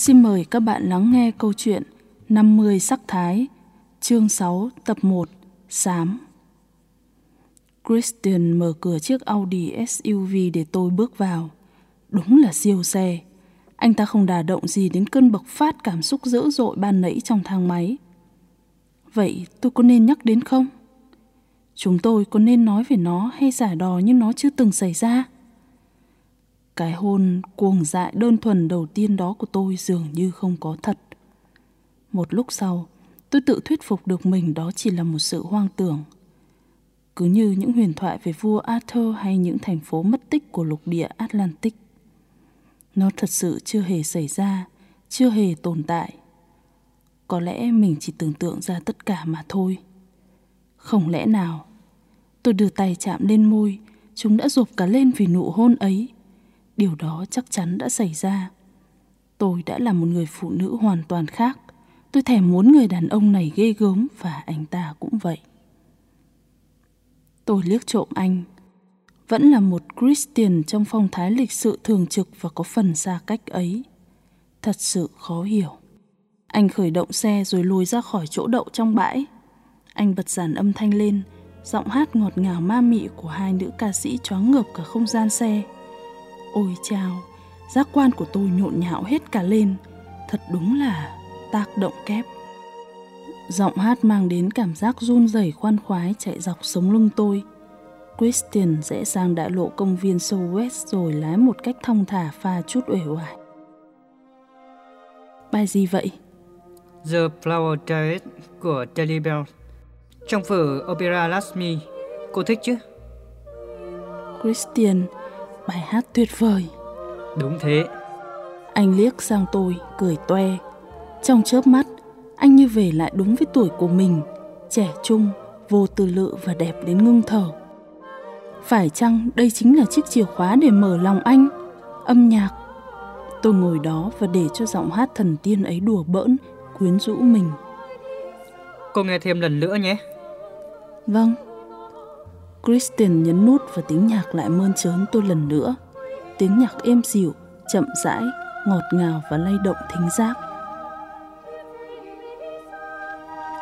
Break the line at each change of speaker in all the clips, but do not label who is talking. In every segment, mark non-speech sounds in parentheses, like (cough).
Xin mời các bạn lắng nghe câu chuyện 50 sắc thái, chương 6, tập 1, Sám. Christian mở cửa chiếc Audi SUV để tôi bước vào. Đúng là siêu xe. Anh ta không đà động gì đến cơn bộc phát cảm xúc dữ dội ban nãy trong thang máy. Vậy tôi có nên nhắc đến không? Chúng tôi có nên nói về nó hay giả đò như nó chưa từng xảy ra? Cái hôn cuồng dại đơn thuần đầu tiên đó của tôi dường như không có thật. Một lúc sau, tôi tự thuyết phục được mình đó chỉ là một sự hoang tưởng. Cứ như những huyền thoại về vua Arthur hay những thành phố mất tích của lục địa Atlantic. Nó thật sự chưa hề xảy ra, chưa hề tồn tại. Có lẽ mình chỉ tưởng tượng ra tất cả mà thôi. Không lẽ nào? Tôi đưa tay chạm lên môi, chúng đã rộp cả lên vì nụ hôn ấy. Điều đó chắc chắn đã xảy ra. Tôi đã là một người phụ nữ hoàn toàn khác. Tôi thèm muốn người đàn ông này ghê gớm và anh ta cũng vậy. Tôi liếc trộm anh. Vẫn là một Christian trong phong thái lịch sự thường trực và có phần xa cách ấy. Thật sự khó hiểu. Anh khởi động xe rồi lùi ra khỏi chỗ đậu trong bãi. Anh bật dàn âm thanh lên, giọng hát ngọt ngào ma mị của hai nữ ca sĩ choáng ngợp cả không gian xe. Ôi chao, giác quan của tôi nhộn nhạo hết cả lên. Thật đúng là tác động kép. Giọng hát mang đến cảm giác run rẩy khoan khoái chạy dọc sống lưng tôi. Christian rẽ sang đại lộ công viên Soul West rồi lái một cách thong thả pha chút uể oải. Bài gì vậy?
The Flower Diet của Telly Bell. Trong vở Opera Lakshmi, cô thích chứ?
Christian, bài hát tuyệt vời.
Đúng thế.
Anh liếc sang tôi, cười toe. Trong chớp mắt, anh như về lại đúng với tuổi của mình, trẻ trung, vô tư lự và đẹp đến ngưng thở. Phải chăng đây chính là chiếc chìa khóa để mở lòng anh? Âm nhạc. Tôi ngồi đó và để cho giọng hát thần tiên ấy đùa bỡn, quyến rũ mình.
Cô nghe thêm lần nữa nhé.
Vâng. Kristen nhấn nút và tiếng nhạc lại mơn trớn tôi lần nữa. Tiếng nhạc êm dịu, chậm rãi, ngọt ngào và lay động thính giác.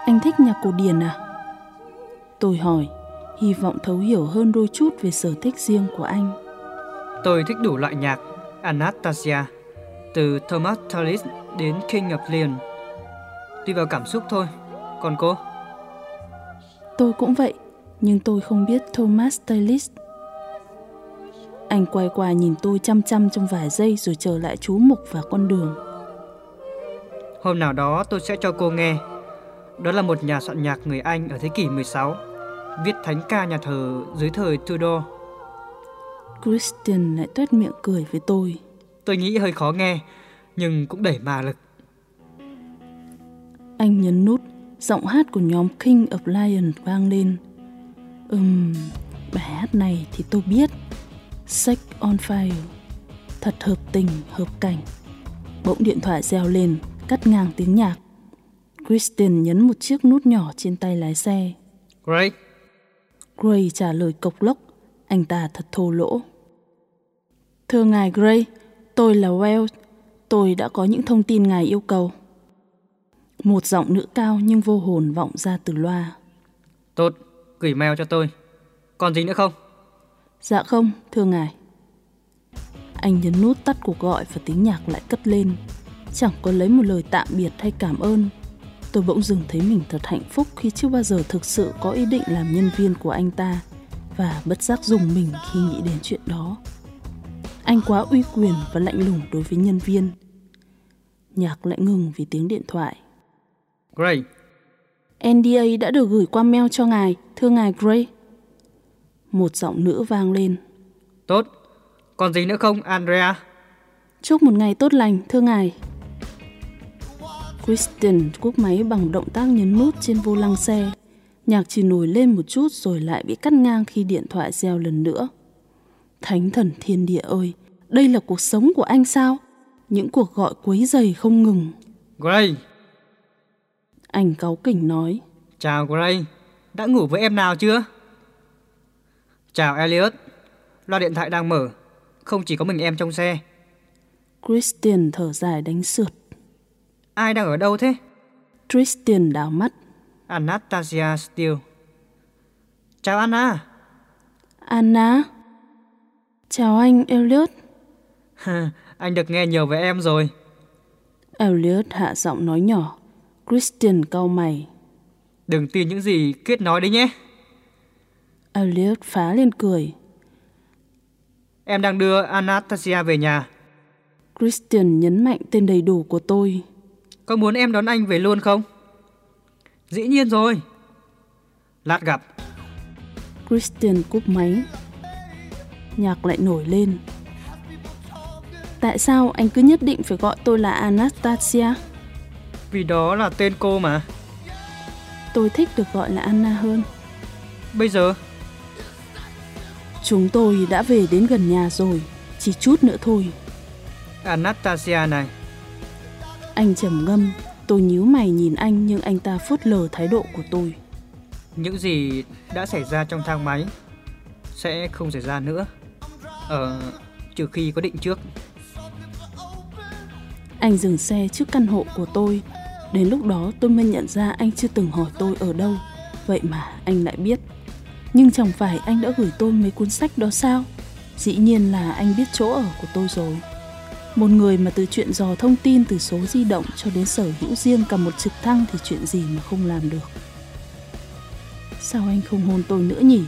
Anh thích nhạc cổ điển à? Tôi hỏi, hy vọng thấu hiểu hơn đôi chút về sở thích riêng của anh.
Tôi thích đủ loại nhạc. Anastasia, từ Thomas Tallis đến King of Leon. Tùy vào cảm xúc thôi. Còn cô?
Tôi cũng vậy, nhưng tôi không biết Thomas Tallis. Anh quay qua nhìn tôi chăm chăm trong vài giây rồi trở lại chú mục vào con đường.
Hôm nào đó tôi sẽ cho cô nghe. Đó là một nhà soạn nhạc người Anh ở thế kỷ 16, viết thánh ca nhà thờ dưới thời Tudor.
Christian lại tuét miệng cười với tôi.
Tôi nghĩ hơi khó nghe, nhưng cũng đầy mà lực.
Anh nhấn nút, giọng hát của nhóm King of Lion vang lên. Ừm, bài hát này thì tôi biết. Sex on Fire. Thật hợp tình, hợp cảnh. Bỗng điện thoại reo lên, cắt ngang tiếng nhạc. Kristen nhấn một chiếc nút nhỏ trên tay lái xe.
Great.
Gray trả lời cộc lốc. Anh ta thật thô lỗ. Thưa ngài Gray, tôi là Wells. Tôi đã có những thông tin ngài yêu cầu. Một giọng nữ cao nhưng vô hồn vọng ra từ loa.
Tốt, gửi mail cho tôi. Còn gì nữa không?
Dạ không, thưa ngài. Anh nhấn nút tắt cuộc gọi và tiếng nhạc lại cất lên. Chẳng có lấy một lời tạm biệt hay cảm ơn. Tôi bỗng dừng thấy mình thật hạnh phúc khi chưa bao giờ thực sự có ý định làm nhân viên của anh ta và bất giác dùng mình khi nghĩ đến chuyện đó. Anh quá uy quyền và lạnh lùng đối với nhân viên. Nhạc lại ngừng vì tiếng điện thoại.
Gray,
NDA đã được gửi qua mail cho ngài, thưa ngài Gray. Một giọng nữ vang lên.
tốt. Còn gì nữa không, Andrea?
Chúc một ngày tốt lành, thưa ngài. Kristen cúp máy bằng động tác nhấn nút trên vô lăng xe. Nhạc chỉ nổi lên một chút rồi lại bị cắt ngang khi điện thoại reo lần nữa. Thánh thần thiên địa ơi, đây là cuộc sống của anh sao? Những cuộc gọi quấy dày không ngừng.
Gray,
Anh cáu kỉnh nói.
chào Gray. Đã ngủ với em nào chưa? Chào Elliot. Loa điện thoại đang mở. Không chỉ có mình em trong xe.
Christian thở dài đánh sượt.
Ai đang ở đâu thế?
Tristan đảo mắt.
Anastasia Steele. Chào Anna.
Anna. Chào anh, Elliot. (laughs)
Anh được nghe nhiều về em rồi.
Elliot hạ giọng nói nhỏ. Christian cau mày.
Đừng tin những gì Kết nói đấy nhé.
Elliot phá lên cười.
Em đang đưa Anastasia về nhà.
Christian nhấn mạnh tên đầy đủ của tôi.
Có muốn em đón anh về luôn không? Dĩ nhiên rồi. Lát gặp.
Christian cúp máy. Nhạc lại nổi lên. Tại sao anh cứ nhất định phải gọi tôi là Anastasia?
Vì đó là tên cô mà.
Tôi thích được gọi là Anna hơn.
Bây giờ
Chúng tôi đã về đến gần nhà rồi, chỉ chút nữa thôi.
Anastasia này.
Anh trầm ngâm, tôi nhíu mày nhìn anh nhưng anh ta phớt lờ thái độ của tôi.
Những gì đã xảy ra trong thang máy sẽ không xảy ra nữa. Ờ, trừ khi có định trước.
Anh dừng xe trước căn hộ của tôi. Đến lúc đó tôi mới nhận ra anh chưa từng hỏi tôi ở đâu. Vậy mà anh lại biết. Nhưng chẳng phải anh đã gửi tôi mấy cuốn sách đó sao? Dĩ nhiên là anh biết chỗ ở của tôi rồi. Một người mà từ chuyện dò thông tin từ số di động cho đến sở hữu riêng cả một trực thăng thì chuyện gì mà không làm được. Sao anh không hôn tôi nữa nhỉ?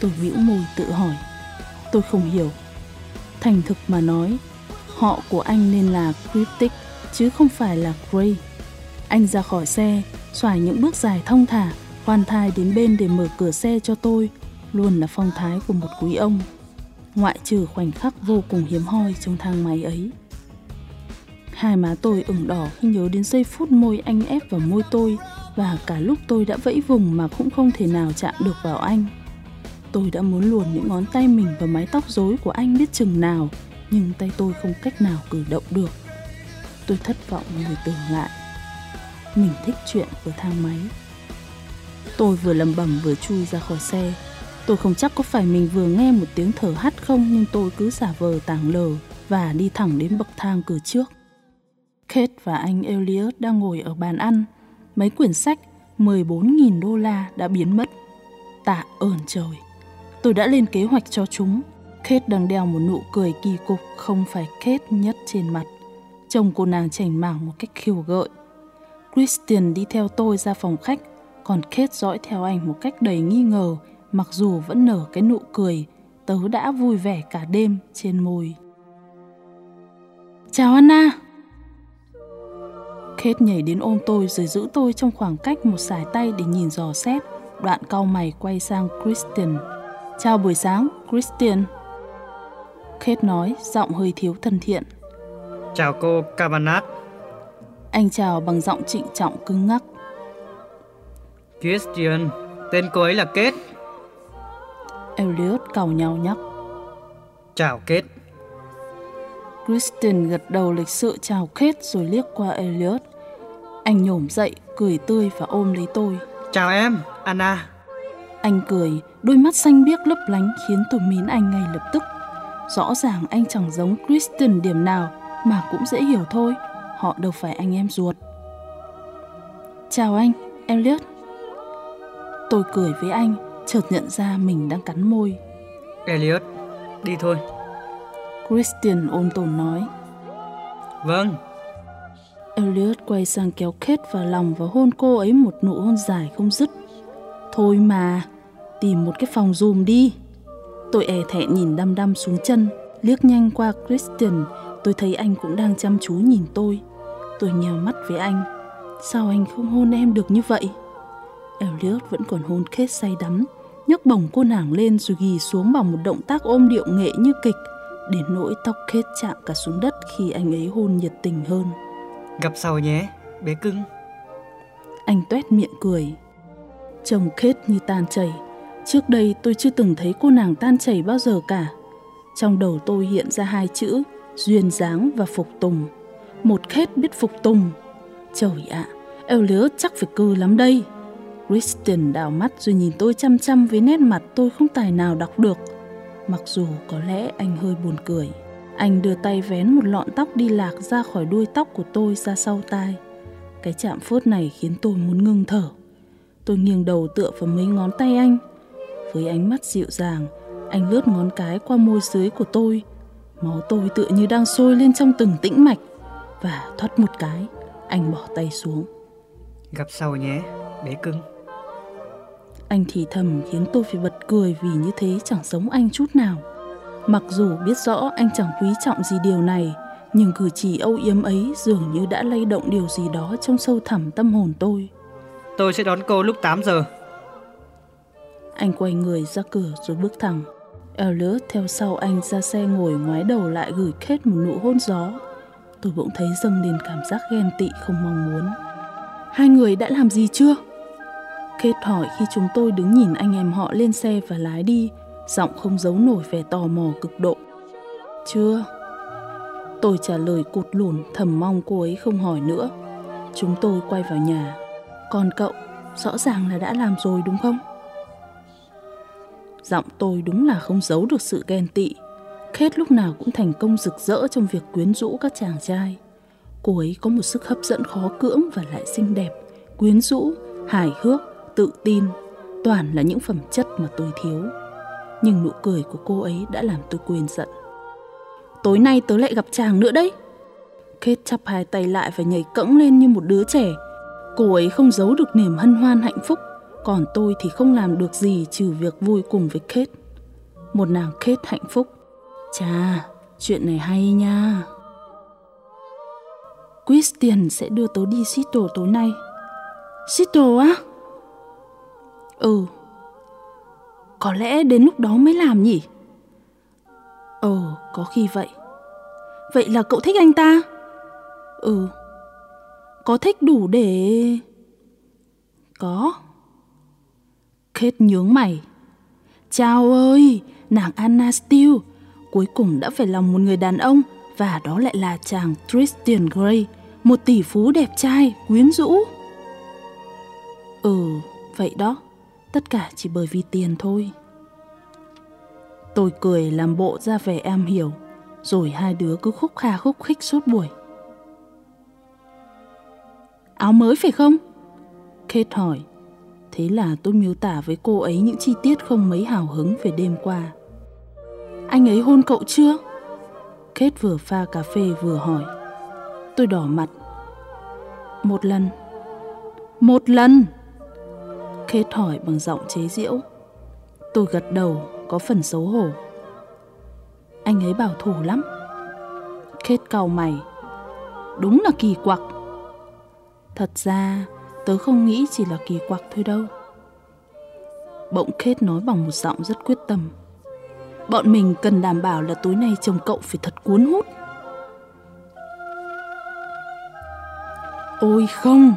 Tôi bĩu môi tự hỏi. Tôi không hiểu. Thành thực mà nói, họ của anh nên là Cryptic chứ không phải là Gray. Anh ra khỏi xe, xoài những bước dài thong thả, khoan thai đến bên để mở cửa xe cho tôi, luôn là phong thái của một quý ông. Ngoại trừ khoảnh khắc vô cùng hiếm hoi trong thang máy ấy. Hai má tôi ửng đỏ khi nhớ đến giây phút môi anh ép vào môi tôi và cả lúc tôi đã vẫy vùng mà cũng không thể nào chạm được vào anh. Tôi đã muốn luồn những ngón tay mình vào mái tóc rối của anh biết chừng nào, nhưng tay tôi không cách nào cử động được. Tôi thất vọng ngồi tưởng lại. Mình thích chuyện của thang máy. Tôi vừa lầm bầm vừa chui ra khỏi xe. Tôi không chắc có phải mình vừa nghe một tiếng thở hắt không, nhưng tôi cứ giả vờ tảng lờ và đi thẳng đến bậc thang cửa trước. Kate và anh Elliot đang ngồi ở bàn ăn. Mấy quyển sách 14.000 đô la đã biến mất. Tạ ơn trời. Tôi đã lên kế hoạch cho chúng. Kate đang đeo một nụ cười kỳ cục không phải Kate nhất trên mặt. Trông cô nàng chảnh mảng một cách khiêu gợi. Christian đi theo tôi ra phòng khách, còn Kate dõi theo anh một cách đầy nghi ngờ, mặc dù vẫn nở cái nụ cười, tớ đã vui vẻ cả đêm trên môi. Chào Anna! Kate nhảy đến ôm tôi rồi giữ tôi trong khoảng cách một sải tay để nhìn dò xét, đoạn cau mày quay sang Christian. Chào buổi sáng, Christian. Kate nói, giọng hơi thiếu thân thiện.
Chào cô Cavanagh.
Anh chào bằng giọng trịnh trọng cứng ngắc.
Christian, tên cô ấy là Kết.
Elliot càu nhau nhắc.
Chào Kết.
Kristen gật đầu lịch sự chào Kate rồi liếc qua Elliot. Anh nhổm dậy, cười tươi và ôm lấy tôi.
Chào em, Anna.
Anh cười, đôi mắt xanh biếc lấp lánh khiến tôi mến anh ngay lập tức. Rõ ràng anh chẳng giống Kristen điểm nào mà cũng dễ hiểu thôi, họ đâu phải anh em ruột. Chào anh, Elliot. Tôi cười với anh, chợt nhận ra mình đang cắn môi.
Elliot, đi thôi.
Christian ôn tồn nói.
Vâng,
Elliot quay sang kéo Kate vào lòng và hôn cô ấy một nụ hôn dài không dứt. Thôi mà, tìm một cái phòng dùm đi. Tôi e thẹn nhìn đăm đăm xuống chân, liếc nhanh qua Christian, tôi thấy anh cũng đang chăm chú nhìn tôi. Tôi nhèo mắt với anh. Sao anh không hôn em được như vậy? Elliot vẫn còn hôn Kate say đắm, nhấc bổng cô nàng lên rồi ghi xuống bằng một động tác ôm điệu nghệ như kịch, đến nỗi tóc Kate chạm cả xuống đất khi anh ấy hôn nhiệt tình hơn.
Gặp sau nhé, bé cưng.
Anh tuét miệng cười. Chồng Kate như tan chảy. Trước đây tôi chưa từng thấy cô nàng tan chảy bao giờ cả. Trong đầu tôi hiện ra hai chữ duyên dáng và phục tùng. Một khết biết phục tùng. Trời ạ, à, Elliot chắc phải cư lắm đây. Christian đào mắt rồi nhìn tôi chăm chăm với nét mặt tôi không tài nào đọc được. Mặc dù có lẽ anh hơi buồn cười. Anh đưa tay vén một lọn tóc đi lạc ra khỏi đuôi tóc của tôi ra sau tai. Cái chạm phớt này khiến tôi muốn ngưng thở. Tôi nghiêng đầu tựa vào mấy ngón tay anh. Với ánh mắt dịu dàng, anh lướt ngón cái qua môi dưới của tôi. Máu tôi tựa như đang sôi lên trong từng tĩnh mạch. Và thoát một cái, anh bỏ tay xuống.
Gặp sau nhé, bé cưng.
Anh thì thầm khiến tôi phải bật cười vì như thế chẳng giống anh chút nào. Mặc dù biết rõ anh chẳng quý trọng gì điều này, nhưng cử chỉ âu yếm ấy dường như đã lay động điều gì đó trong sâu thẳm tâm hồn tôi.
Tôi sẽ đón cô lúc 8 giờ.
Anh quay người ra cửa rồi bước thẳng. Elliot theo sau anh ra xe ngồi ngoái đầu lại gửi kết một nụ hôn gió. Tôi bỗng thấy dâng lên cảm giác ghen tị không mong muốn. Hai người đã làm gì chưa? kết hỏi khi chúng tôi đứng nhìn anh em họ lên xe và lái đi, giọng không giấu nổi vẻ tò mò cực độ. Chưa. Tôi trả lời cụt lùn thầm mong cô ấy không hỏi nữa. Chúng tôi quay vào nhà. Còn cậu, rõ ràng là đã làm rồi đúng không? Giọng tôi đúng là không giấu được sự ghen tị. Kate lúc nào cũng thành công rực rỡ trong việc quyến rũ các chàng trai. Cô ấy có một sức hấp dẫn khó cưỡng và lại xinh đẹp, quyến rũ, hài hước, tự tin. Toàn là những phẩm chất mà tôi thiếu. Nhưng nụ cười của cô ấy đã làm tôi quên giận. Tối nay tớ lại gặp chàng nữa đấy. Kate chắp hai tay lại và nhảy cẫng lên như một đứa trẻ. Cô ấy không giấu được niềm hân hoan hạnh phúc, còn tôi thì không làm được gì trừ việc vui cùng với Kate. Một nàng Kate hạnh phúc. Chà, chuyện này hay nha. Christian sẽ đưa tớ đi Seattle tối nay. Seattle á? Ừ. Có lẽ đến lúc đó mới làm nhỉ? Ồ, có khi vậy. Vậy là cậu thích anh ta? Ừ. Có thích đủ để... Có. Kết nhướng mày. Chào ơi, nàng Anna Steele, cuối cùng đã phải lòng một người đàn ông và đó lại là chàng Tristan Gray, một tỷ phú đẹp trai, quyến rũ. Ừ, vậy đó, tất cả chỉ bởi vì tiền thôi. Tôi cười làm bộ ra vẻ am hiểu, rồi hai đứa cứ khúc kha khúc khích suốt buổi. Áo mới phải không? Kate hỏi. Thế là tôi miêu tả với cô ấy những chi tiết không mấy hào hứng về đêm qua. Anh ấy hôn cậu chưa? Kate vừa pha cà phê vừa hỏi. Tôi đỏ mặt. Một lần. Một lần! Kate hỏi bằng giọng chế giễu. Tôi gật đầu, có phần xấu hổ. Anh ấy bảo thủ lắm. Kate cau mày. Đúng là kỳ quặc. Thật ra, tớ không nghĩ chỉ là kỳ quặc thôi đâu. Bỗng Kate nói bằng một giọng rất quyết tâm. Bọn mình cần đảm bảo là tối nay chồng cậu phải thật cuốn hút. Ôi không,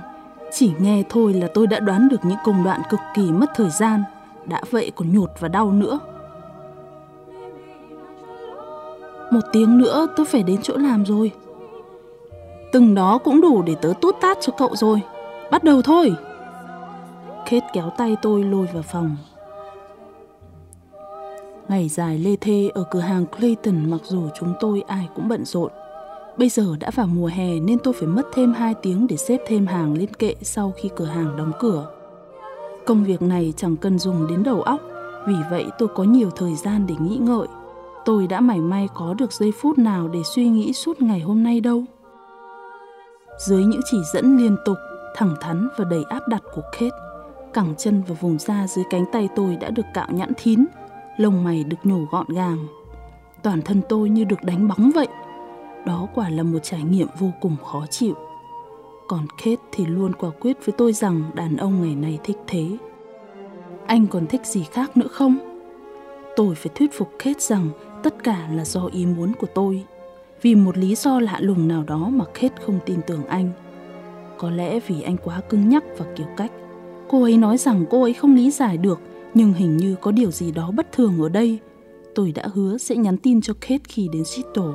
chỉ nghe thôi là tôi đã đoán được những công đoạn cực kỳ mất thời gian, đã vậy còn nhột và đau nữa. Một tiếng nữa tôi phải đến chỗ làm rồi. Từng đó cũng đủ để tớ tút tát cho cậu rồi. Bắt đầu thôi. Kate kéo tay tôi lôi vào phòng. Ngày dài lê thê ở cửa hàng Clayton mặc dù chúng tôi ai cũng bận rộn. Bây giờ đã vào mùa hè nên tôi phải mất thêm 2 tiếng để xếp thêm hàng lên kệ sau khi cửa hàng đóng cửa. Công việc này chẳng cần dùng đến đầu óc, vì vậy tôi có nhiều thời gian để nghĩ ngợi. Tôi đã mảy may có được giây phút nào để suy nghĩ suốt ngày hôm nay đâu. Dưới những chỉ dẫn liên tục, thẳng thắn và đầy áp đặt của Kate, cẳng chân và vùng da dưới cánh tay tôi đã được cạo nhẵn thín, lông mày được nhổ gọn gàng. Toàn thân tôi như được đánh bóng vậy. Đó quả là một trải nghiệm vô cùng khó chịu. Còn Kate thì luôn quả quyết với tôi rằng đàn ông ngày nay thích thế. Anh còn thích gì khác nữa không? Tôi phải thuyết phục Kate rằng tất cả là do ý muốn của tôi. Vì một lý do lạ lùng nào đó mà Kate không tin tưởng anh. Có lẽ vì anh quá cứng nhắc và kiểu cách. Cô ấy nói rằng cô ấy không lý giải được, nhưng hình như có điều gì đó bất thường ở đây. Tôi đã hứa sẽ nhắn tin cho Kate khi đến Seattle.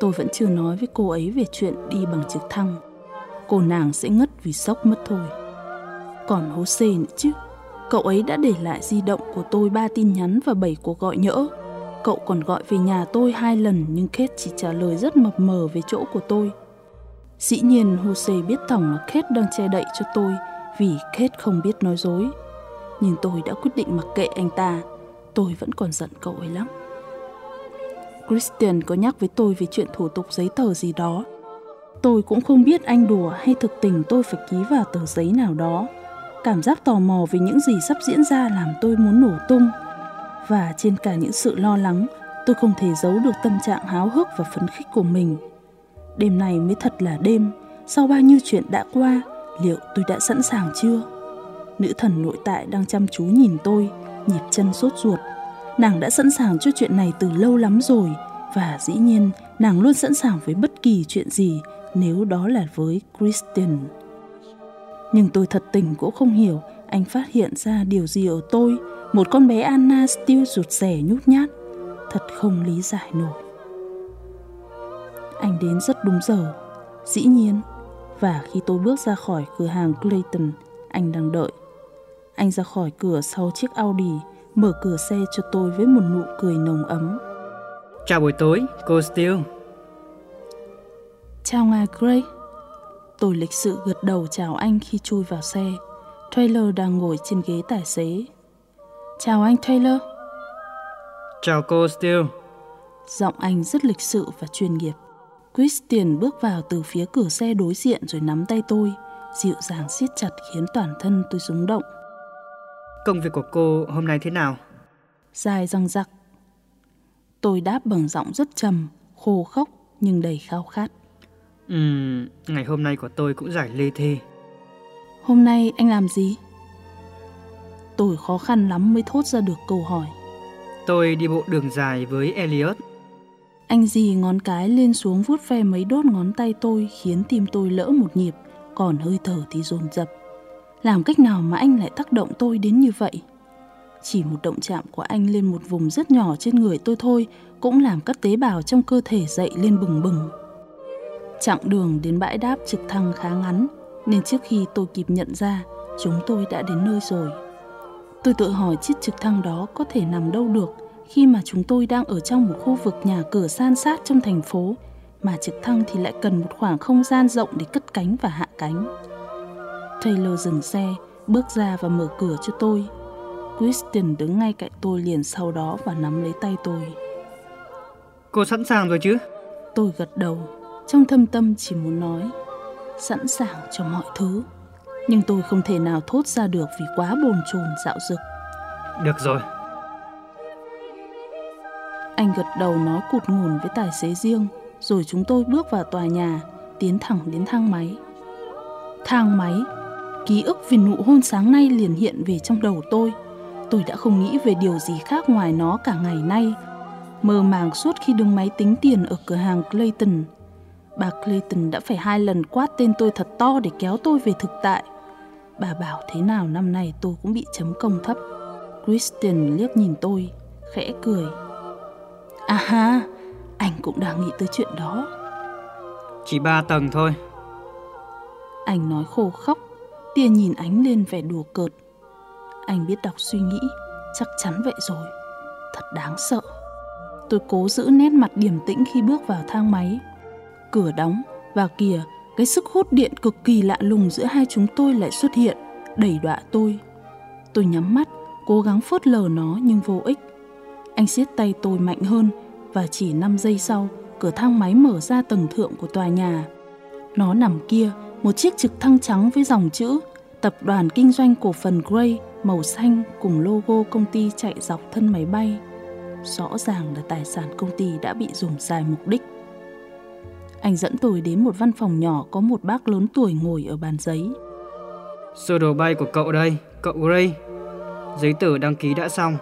Tôi vẫn chưa nói với cô ấy về chuyện đi bằng trực thăng. Cô nàng sẽ ngất vì sốc mất thôi. Còn Jose nữa chứ. Cậu ấy đã để lại di động của tôi ba tin nhắn và bảy cuộc gọi nhỡ. Cậu còn gọi về nhà tôi hai lần nhưng Kate chỉ trả lời rất mập mờ về chỗ của tôi. Dĩ nhiên Jose biết thẳng là Kate đang che đậy cho tôi vì Kate không biết nói dối. Nhưng tôi đã quyết định mặc kệ anh ta. Tôi vẫn còn giận cậu ấy lắm. Christian có nhắc với tôi về chuyện thủ tục giấy tờ gì đó. Tôi cũng không biết anh đùa hay thực tình tôi phải ký vào tờ giấy nào đó. Cảm giác tò mò về những gì sắp diễn ra làm tôi muốn nổ tung. Và trên cả những sự lo lắng, tôi không thể giấu được tâm trạng háo hức và phấn khích của mình. Đêm này mới thật là đêm, sau bao nhiêu chuyện đã qua, liệu tôi đã sẵn sàng chưa? Nữ thần nội tại đang chăm chú nhìn tôi, nhịp chân sốt ruột. Nàng đã sẵn sàng cho chuyện này từ lâu lắm rồi, và dĩ nhiên nàng luôn sẵn sàng với bất kỳ chuyện gì nếu đó là với Christian. Nhưng tôi thật tình cũng không hiểu anh phát hiện ra điều gì ở tôi, một con bé Anna Steele rụt rẻ nhút nhát. Thật không lý giải nổi. Anh đến rất đúng giờ, dĩ nhiên. Và khi tôi bước ra khỏi cửa hàng Clayton, anh đang đợi. Anh ra khỏi cửa sau chiếc Audi, mở cửa xe cho tôi với một nụ cười nồng ấm.
Chào buổi tối, cô Steele.
Chào ngài Gray. Tôi lịch sự gật đầu chào anh khi chui vào xe. Taylor đang ngồi trên ghế tài xế. Chào anh Taylor.
Chào cô Steele.
Giọng anh rất lịch sự và chuyên nghiệp. Christian bước vào từ phía cửa xe đối diện rồi nắm tay tôi, dịu dàng siết chặt khiến toàn thân tôi rung động.
Công việc của cô hôm nay thế nào?
Dài răng rặc. Tôi đáp bằng giọng rất trầm, khô khốc nhưng đầy khao khát.
Ừm, ngày hôm nay của tôi cũng giải lê thê.
Hôm nay anh làm gì? Tôi khó khăn lắm mới thốt ra được câu hỏi.
Tôi đi bộ đường dài với Elliot.
Anh dì ngón cái lên xuống vuốt ve mấy đốt ngón tay tôi khiến tim tôi lỡ một nhịp, còn hơi thở thì dồn dập. Làm cách nào mà anh lại tác động tôi đến như vậy? Chỉ một động chạm của anh lên một vùng rất nhỏ trên người tôi thôi cũng làm các tế bào trong cơ thể dậy lên bừng bừng. Chặng đường đến bãi đáp trực thăng khá ngắn, nên trước khi tôi kịp nhận ra, chúng tôi đã đến nơi rồi. Tôi tự hỏi chiếc trực thăng đó có thể nằm đâu được khi mà chúng tôi đang ở trong một khu vực nhà cửa san sát trong thành phố, mà trực thăng thì lại cần một khoảng không gian rộng để cất cánh và hạ cánh. Taylor dừng xe, bước ra và mở cửa cho tôi. Kristen đứng ngay cạnh tôi liền sau đó và nắm lấy tay tôi.
Cô sẵn sàng rồi chứ?
Tôi gật đầu, trong thâm tâm chỉ muốn nói sẵn sàng cho mọi thứ. Nhưng tôi không thể nào thốt ra được vì quá bồn chồn dạo dực.
Được rồi.
Anh gật đầu nói cụt ngùn với tài xế riêng, rồi chúng tôi bước vào tòa nhà, tiến thẳng đến thang máy. Thang máy, ký ức về nụ hôn sáng nay liền hiện về trong đầu tôi. Tôi đã không nghĩ về điều gì khác ngoài nó cả ngày nay. Mơ màng suốt khi đứng máy tính tiền ở cửa hàng Clayton. Bà Clayton đã phải hai lần quát tên tôi thật to để kéo tôi về thực tại. Bà bảo thế nào năm nay tôi cũng bị chấm công thấp. Christian liếc nhìn tôi, khẽ cười. À ha, anh cũng đang nghĩ tới chuyện đó.
Chỉ ba tầng thôi.
Anh nói khô khóc, tia nhìn ánh lên vẻ đùa cợt. Anh biết đọc suy nghĩ, chắc chắn vậy rồi. Thật đáng sợ. Tôi cố giữ nét mặt điềm tĩnh khi bước vào thang máy. Cửa đóng, và kìa, cái sức hút điện cực kỳ lạ lùng giữa hai chúng tôi lại xuất hiện, đẩy đọa tôi. Tôi nhắm mắt, cố gắng phớt lờ nó nhưng vô ích. Anh siết tay tôi mạnh hơn và chỉ 5 giây sau, cửa thang máy mở ra tầng thượng của tòa nhà. Nó nằm kia, một chiếc trực thăng trắng với dòng chữ Tập đoàn Kinh doanh Cổ phần Gray màu xanh cùng logo công ty chạy dọc thân máy bay. Rõ ràng là tài sản công ty đã bị dùng sai mục đích. Anh dẫn tôi đến một văn phòng nhỏ có một bác lớn tuổi ngồi ở bàn giấy.
Sơ đồ bay của cậu đây, cậu Gray Giấy tờ đăng ký đã xong.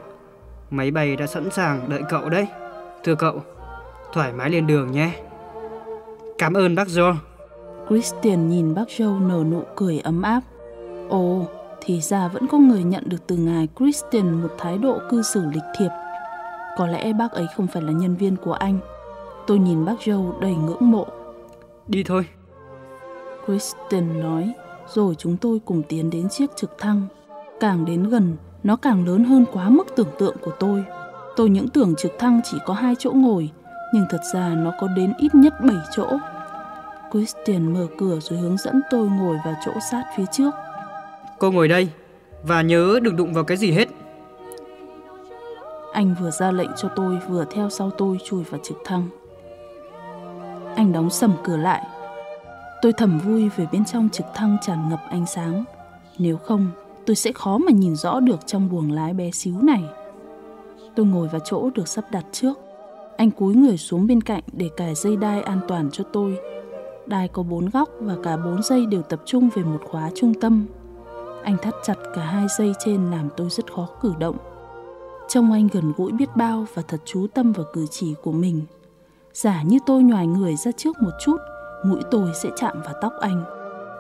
Máy bay đã sẵn sàng đợi cậu đấy. Thưa cậu, thoải mái lên đường nhé. Cảm ơn bác Joe.
Christian nhìn bác Joe nở nụ cười ấm áp. Ồ, thì ra vẫn có người nhận được từ ngài Christian một thái độ cư xử lịch thiệp. Có lẽ bác ấy không phải là nhân viên của anh. Tôi nhìn bác Joe đầy ngưỡng mộ.
Đi thôi.
Christian nói, rồi chúng tôi cùng tiến đến chiếc trực thăng. Càng đến gần, nó càng lớn hơn quá mức tưởng tượng của tôi. Tôi những tưởng trực thăng chỉ có hai chỗ ngồi, nhưng thật ra nó có đến ít nhất 7 chỗ. Christian mở cửa rồi hướng dẫn tôi ngồi vào chỗ sát phía trước.
Cô ngồi đây và nhớ đừng đụng vào cái gì hết.
Anh vừa ra lệnh cho tôi vừa theo sau tôi chui vào trực thăng. Anh đóng sầm cửa lại. Tôi thầm vui về bên trong trực thăng tràn ngập ánh sáng. Nếu không, tôi sẽ khó mà nhìn rõ được trong buồng lái bé xíu này. Tôi ngồi vào chỗ được sắp đặt trước. Anh cúi người xuống bên cạnh để cài dây đai an toàn cho tôi đài có bốn góc và cả bốn dây đều tập trung về một khóa trung tâm. Anh thắt chặt cả hai dây trên làm tôi rất khó cử động. Trông anh gần gũi biết bao và thật chú tâm vào cử chỉ của mình. Giả như tôi nhòi người ra trước một chút, mũi tôi sẽ chạm vào tóc anh.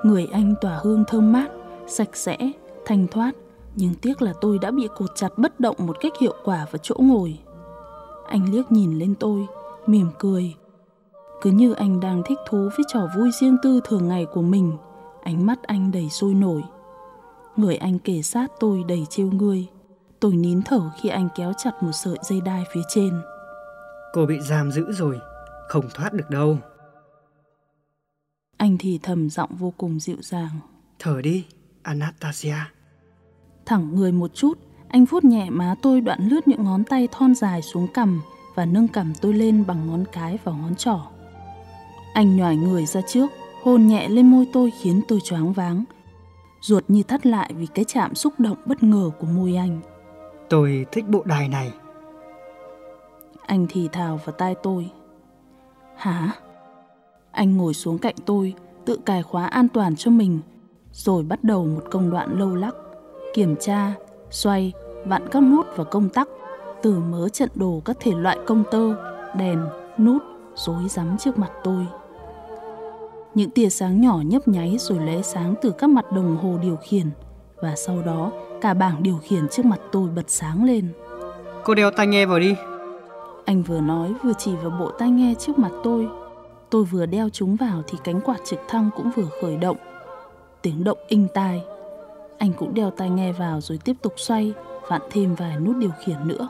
Người anh tỏa hương thơm mát, sạch sẽ, thanh thoát, nhưng tiếc là tôi đã bị cột chặt bất động một cách hiệu quả vào chỗ ngồi. Anh liếc nhìn lên tôi, mỉm cười. Cứ như anh đang thích thú với trò vui riêng tư thường ngày của mình, ánh mắt anh đầy sôi nổi. Người anh kề sát tôi đầy trêu ngươi. Tôi nín thở khi anh kéo chặt một sợi dây đai phía trên.
Cô bị giam giữ rồi, không thoát được đâu.
Anh thì thầm giọng vô cùng dịu dàng.
Thở đi, Anastasia.
Thẳng người một chút, anh vuốt nhẹ má tôi đoạn lướt những ngón tay thon dài xuống cằm và nâng cằm tôi lên bằng ngón cái và ngón trỏ. Anh nhòi người ra trước, hôn nhẹ lên môi tôi khiến tôi choáng váng. Ruột như thắt lại vì cái chạm xúc động bất ngờ của môi anh.
Tôi thích bộ đài này.
Anh thì thào vào tai tôi. Hả? Anh ngồi xuống cạnh tôi, tự cài khóa an toàn cho mình, rồi bắt đầu một công đoạn lâu lắc, kiểm tra, xoay, vặn các nút và công tắc, từ mớ trận đồ các thể loại công tơ, đèn, nút, rối rắm trước mặt tôi. Những tia sáng nhỏ nhấp nháy rồi lóe sáng từ các mặt đồng hồ điều khiển và sau đó cả bảng điều khiển trước mặt tôi bật sáng lên.
Cô đeo tai nghe vào đi.
Anh vừa nói vừa chỉ vào bộ tai nghe trước mặt tôi. Tôi vừa đeo chúng vào thì cánh quạt trực thăng cũng vừa khởi động. Tiếng động inh tai. Anh cũng đeo tai nghe vào rồi tiếp tục xoay, vặn thêm vài nút điều khiển nữa.